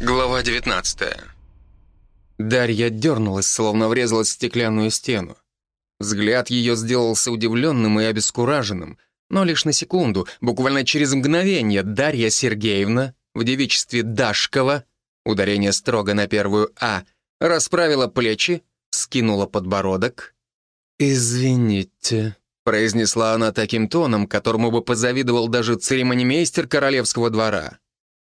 Глава 19 Дарья дернулась, словно врезалась в стеклянную стену. Взгляд ее сделался удивленным и обескураженным, но лишь на секунду, буквально через мгновение, Дарья Сергеевна в девичестве Дашкова, ударение строго на первую «А», расправила плечи, скинула подбородок. «Извините», — произнесла она таким тоном, которому бы позавидовал даже церемонимейстер королевского двора.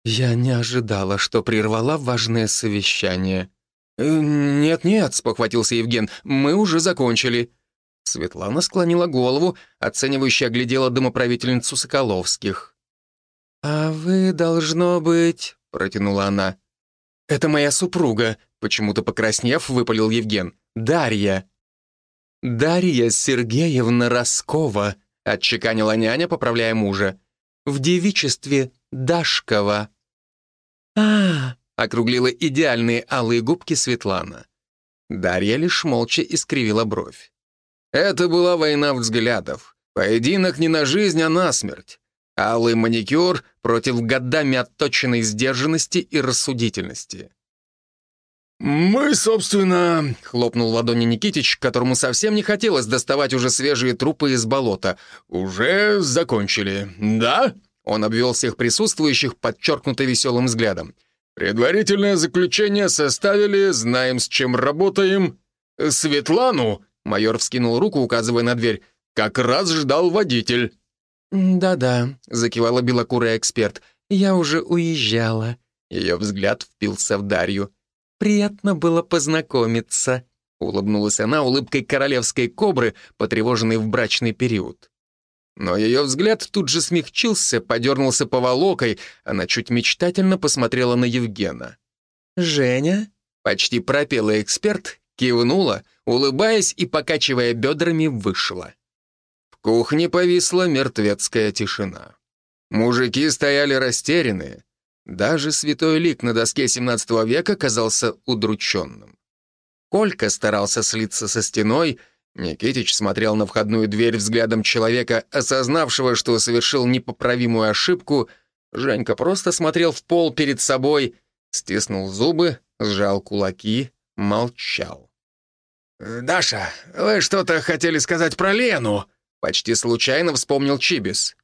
«Я не ожидала, что прервала важное совещание». «Э, «Нет-нет», — спохватился Евген, — «мы уже закончили». Светлана склонила голову, оценивающе оглядела домоправительницу Соколовских. «А вы, должно быть...» — протянула она. «Это моя супруга», — почему-то покраснев, выпалил Евген. «Дарья». «Дарья Сергеевна Роскова», — отчеканила няня, поправляя мужа. «В девичестве Дашкова». «А, округлила идеальные алые губки Светлана. Дарья лишь молча искривила бровь. Это была война взглядов. Поединок не на жизнь, а на смерть. Алый маникюр против годами отточенной сдержанности и рассудительности. «Мы, собственно...» — хлопнул ладони Никитич, которому совсем не хотелось доставать уже свежие трупы из болота. «Уже закончили, да?» Он обвел всех присутствующих подчеркнуто веселым взглядом. «Предварительное заключение составили, знаем, с чем работаем. Светлану Майор вскинул руку, указывая на дверь. «Как раз ждал водитель». «Да-да», — закивала белокурая эксперт. «Я уже уезжала». Ее взгляд впился в Дарью. «Приятно было познакомиться», — улыбнулась она улыбкой королевской кобры, потревоженной в брачный период. Но ее взгляд тут же смягчился, подернулся поволокой, она чуть мечтательно посмотрела на Евгена. «Женя?» — почти пропела эксперт кивнула, улыбаясь и покачивая бедрами, вышла. В кухне повисла мертвецкая тишина. Мужики стояли растерянные. Даже святой лик на доске 17 века казался удрученным. Колька старался слиться со стеной, Никитич смотрел на входную дверь взглядом человека, осознавшего, что совершил непоправимую ошибку. Женька просто смотрел в пол перед собой, стиснул зубы, сжал кулаки, молчал. «Даша, вы что-то хотели сказать про Лену?» Почти случайно вспомнил Чибис.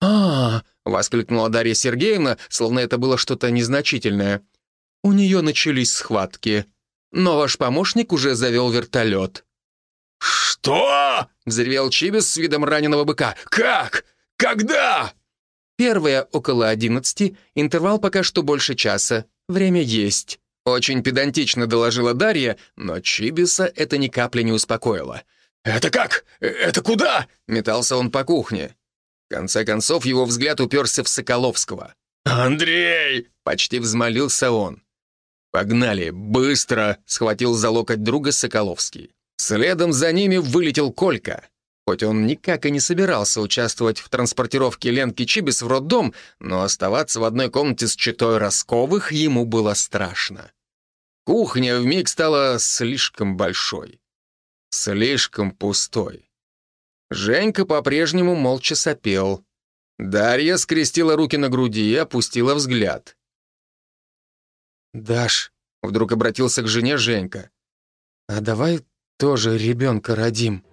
а, -а, воскликнула Дарья Сергеевна, словно это было что-то незначительное. «У нее начались схватки, но ваш помощник уже завел вертолет». «Что?» — взревел Чибис с видом раненого быка. «Как? Когда?» «Первое около одиннадцати, интервал пока что больше часа. Время есть». Очень педантично доложила Дарья, но Чибиса это ни капли не успокоило. «Это как? Это куда?» — метался он по кухне. Конце концов, его взгляд уперся в Соколовского. «Андрей!» — почти взмолился он. «Погнали, быстро!» — схватил за локоть друга Соколовский. Следом за ними вылетел Колька. Хоть он никак и не собирался участвовать в транспортировке Ленки Чибис в роддом, но оставаться в одной комнате с читой Росковых ему было страшно. Кухня вмиг стала слишком большой. Слишком пустой. Женька по-прежнему молча сопел. Дарья скрестила руки на груди и опустила взгляд. «Даш», — вдруг обратился к жене Женька, «а давай тоже ребенка родим».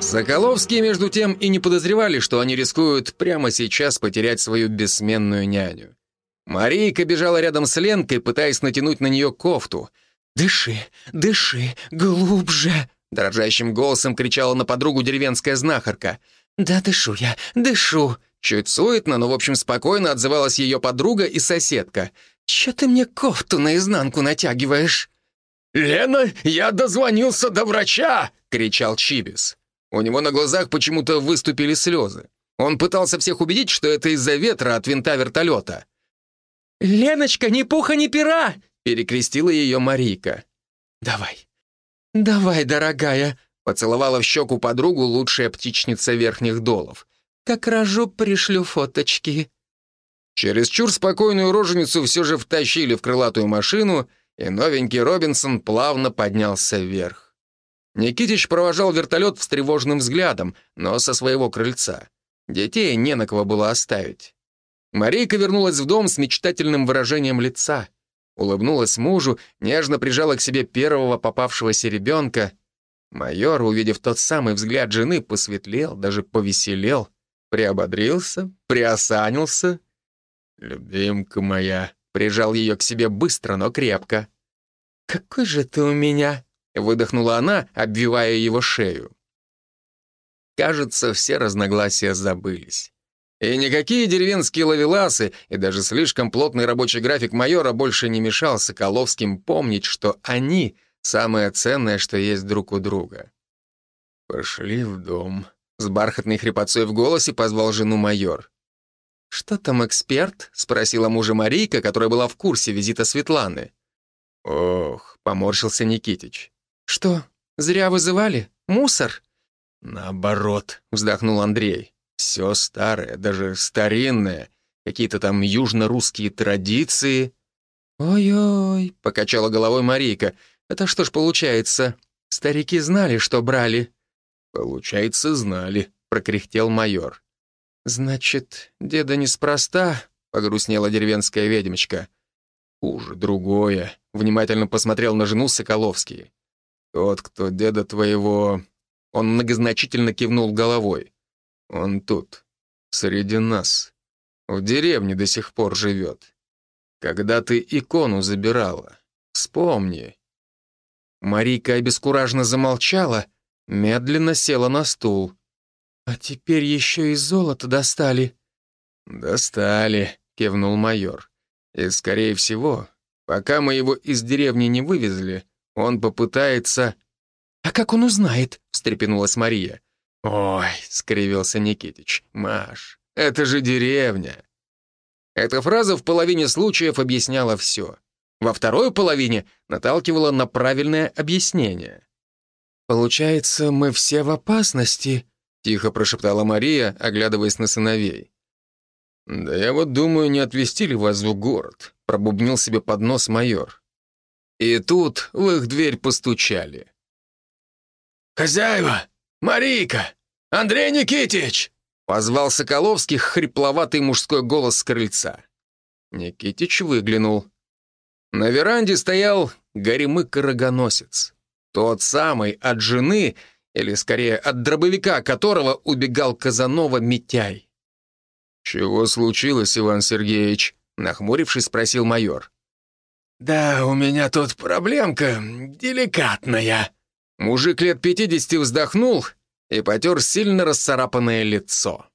Соколовские, между тем, и не подозревали, что они рискуют прямо сейчас потерять свою бессменную няню. Марийка бежала рядом с Ленкой, пытаясь натянуть на нее кофту. «Дыши, дыши, глубже!» Дрожащим голосом кричала на подругу деревенская знахарка. «Да дышу я, дышу!» Чуть суетно, но, в общем, спокойно отзывалась ее подруга и соседка. «Чё ты мне кофту наизнанку натягиваешь?» «Лена, я дозвонился до врача!» — кричал Чибис. У него на глазах почему-то выступили слезы. Он пытался всех убедить, что это из-за ветра от винта вертолета. «Леночка, ни пуха, ни пера!» — перекрестила ее Марийка. «Давай, давай, дорогая!» — поцеловала в щеку подругу лучшая птичница верхних долов. «Как рожу, пришлю фоточки». Через чур спокойную роженицу все же втащили в крылатую машину, и новенький Робинсон плавно поднялся вверх. Никитич провожал вертолет встревоженным взглядом, но со своего крыльца. Детей не на кого было оставить. Марийка вернулась в дом с мечтательным выражением лица. Улыбнулась мужу, нежно прижала к себе первого попавшегося ребенка. Майор, увидев тот самый взгляд жены, посветлел, даже повеселел, приободрился, приосанился. «Любимка моя», прижал ее к себе быстро, но крепко. «Какой же ты у меня!» — выдохнула она, обвивая его шею. Кажется, все разногласия забылись. И никакие деревенские ловеласы и даже слишком плотный рабочий график майора больше не мешал Соколовским помнить, что они — самое ценное, что есть друг у друга. «Пошли в дом», — с бархатной хрипотцой в голосе позвал жену майор. «Что там эксперт?» — спросила мужа Марийка, которая была в курсе визита Светланы. «Ох», — поморщился Никитич. «Что, зря вызывали? Мусор?» «Наоборот», — вздохнул Андрей. Все старое, даже старинное. Какие-то там южно-русские традиции. «Ой-ой», — покачала головой Марийка. «Это что ж получается? Старики знали, что брали?» «Получается, знали», — прокряхтел майор. «Значит, деда неспроста», — погрустнела деревенская ведьмочка. «Хуже другое», — внимательно посмотрел на жену Соколовский. «Тот, кто деда твоего...» Он многозначительно кивнул головой. Он тут, среди нас. В деревне до сих пор живет. Когда ты икону забирала, вспомни». Марийка обескураженно замолчала, медленно села на стул. «А теперь еще и золото достали». «Достали», — кивнул майор. «И, скорее всего, пока мы его из деревни не вывезли, он попытается...» «А как он узнает?» — встрепенулась Мария. «Ой», — скривился Никитич, — «Маш, это же деревня». Эта фраза в половине случаев объясняла все. Во второй половине наталкивала на правильное объяснение. «Получается, мы все в опасности», — тихо прошептала Мария, оглядываясь на сыновей. «Да я вот думаю, не отвезти ли вас в город», — пробубнил себе под нос майор. И тут в их дверь постучали. «Хозяева, «Марийка! Андрей Никитич!» Позвал Соколовский хрипловатый мужской голос с крыльца. Никитич выглянул. На веранде стоял горемык-рогоносец. Тот самый от жены, или скорее от дробовика которого убегал Казанова Митяй. «Чего случилось, Иван Сергеевич?» Нахмурившись, спросил майор. «Да у меня тут проблемка деликатная», Мужик лет пятидесяти вздохнул и потер сильно расцарапанное лицо.